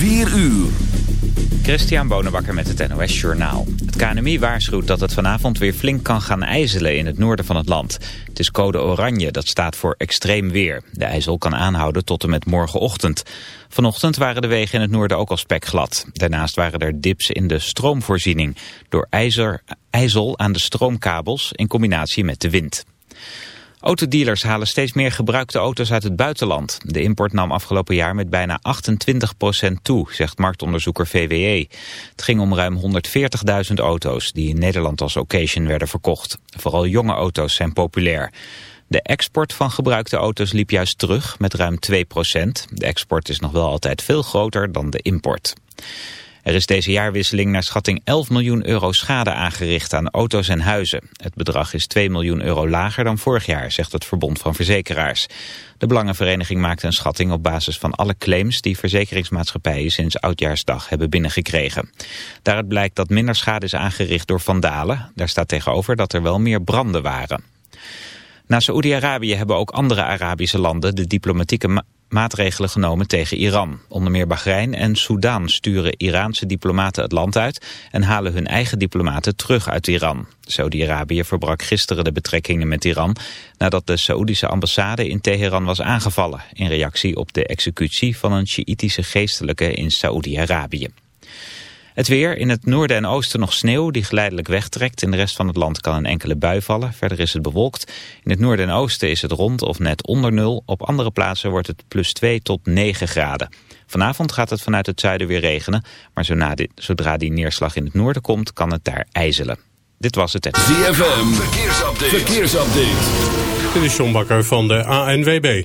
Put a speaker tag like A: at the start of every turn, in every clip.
A: 4 uur.
B: Christian Bonenbakker met het NOS Journaal. Het KNMI waarschuwt dat het vanavond weer flink kan gaan ijzelen in het noorden van het land. Het is code oranje, dat staat voor extreem weer. De ijzel kan aanhouden tot en met morgenochtend. Vanochtend waren de wegen in het noorden ook al spekglad. Daarnaast waren er dips in de stroomvoorziening... door ijzer, ijzel aan de stroomkabels in combinatie met de wind. Autodealers halen steeds meer gebruikte auto's uit het buitenland. De import nam afgelopen jaar met bijna 28% toe, zegt marktonderzoeker VWE. Het ging om ruim 140.000 auto's die in Nederland als occasion werden verkocht. Vooral jonge auto's zijn populair. De export van gebruikte auto's liep juist terug met ruim 2% De export is nog wel altijd veel groter dan de import. Er is deze jaarwisseling naar schatting 11 miljoen euro schade aangericht aan auto's en huizen. Het bedrag is 2 miljoen euro lager dan vorig jaar, zegt het Verbond van Verzekeraars. De Belangenvereniging maakt een schatting op basis van alle claims die verzekeringsmaatschappijen sinds Oudjaarsdag hebben binnengekregen. Daaruit blijkt dat minder schade is aangericht door vandalen. Daar staat tegenover dat er wel meer branden waren. Na Saoedi-Arabië hebben ook andere Arabische landen de diplomatieke maatregelen genomen tegen Iran. Onder meer Bahrein en Soudaan sturen Iraanse diplomaten het land uit... en halen hun eigen diplomaten terug uit Iran. Saudi-Arabië verbrak gisteren de betrekkingen met Iran... nadat de Saoedische ambassade in Teheran was aangevallen... in reactie op de executie van een Sjiïtische geestelijke in Saoedi-Arabië. Het weer, in het noorden en oosten nog sneeuw die geleidelijk wegtrekt. In de rest van het land kan een enkele bui vallen. Verder is het bewolkt. In het noorden en oosten is het rond of net onder nul. Op andere plaatsen wordt het plus 2 tot 9 graden. Vanavond gaat het vanuit het zuiden weer regenen. Maar zodra die neerslag in het noorden komt, kan het daar ijzelen. Dit was het.
A: ZFM, verkeersupdate. verkeersupdate.
C: Dit is John Bakker van de ANWB.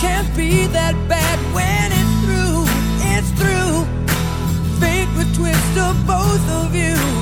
D: can't be that bad when it's through, it's through. Fate would twist of both of you.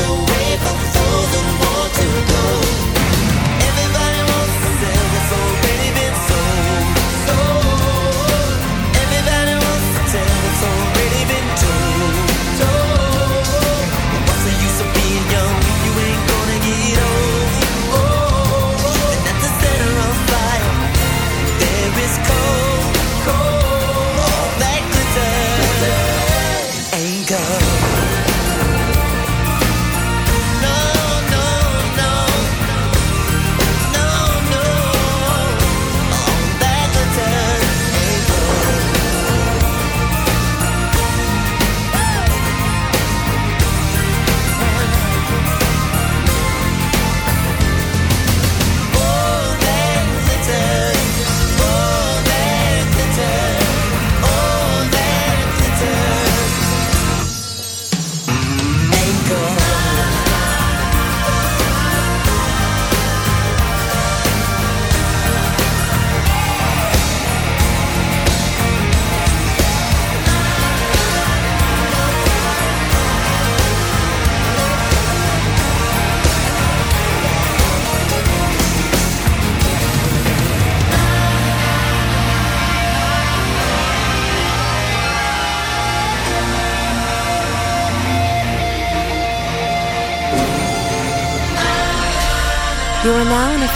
D: the wave of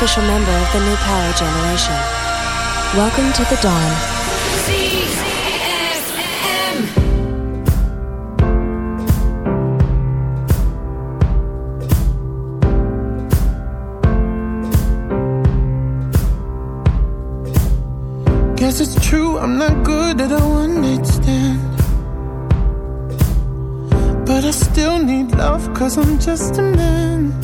E: official member of the New Power Generation. Welcome to the dawn.
F: Guess it's true, I'm not good at a one night stand. But I still need love, cause I'm just a man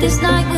G: this night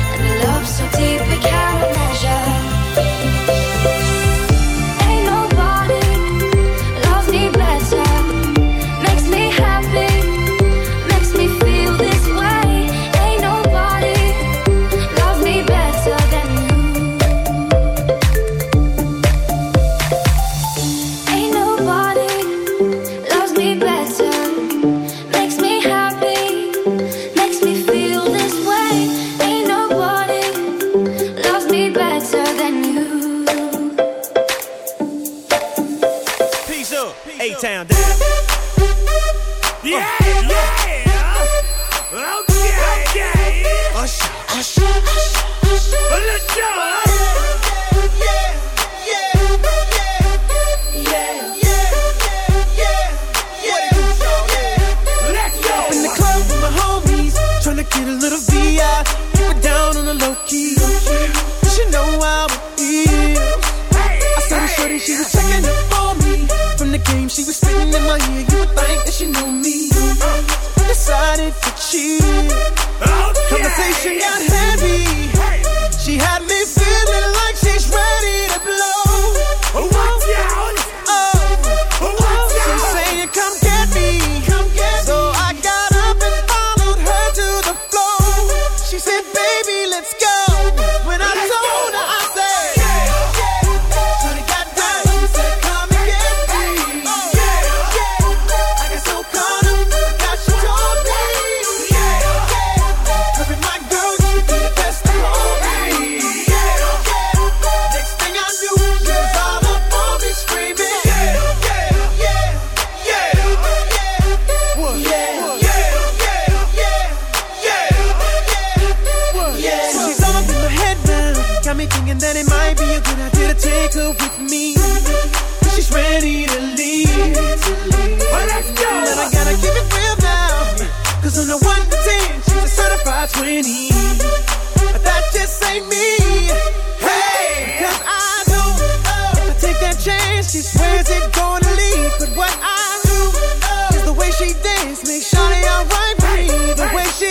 H: Town. big shawty, I'm right, for you. The way she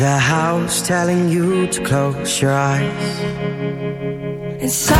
G: the house
I: telling you to close your eyes.
G: And
J: so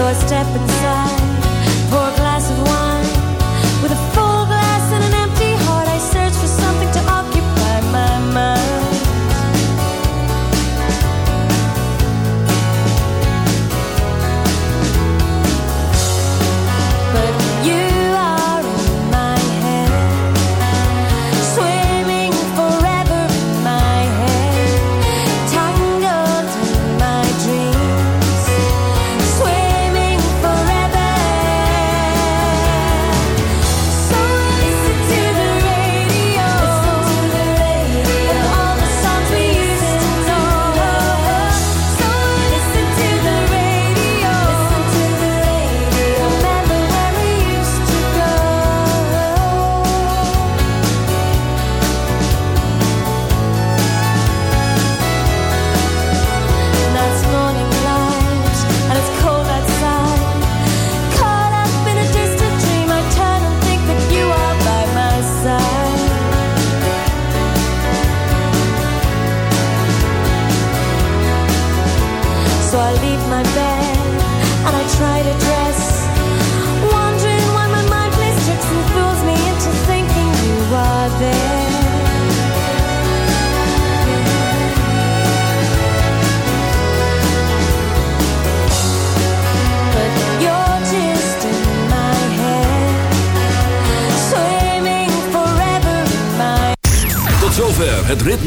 K: so I
G: step inside.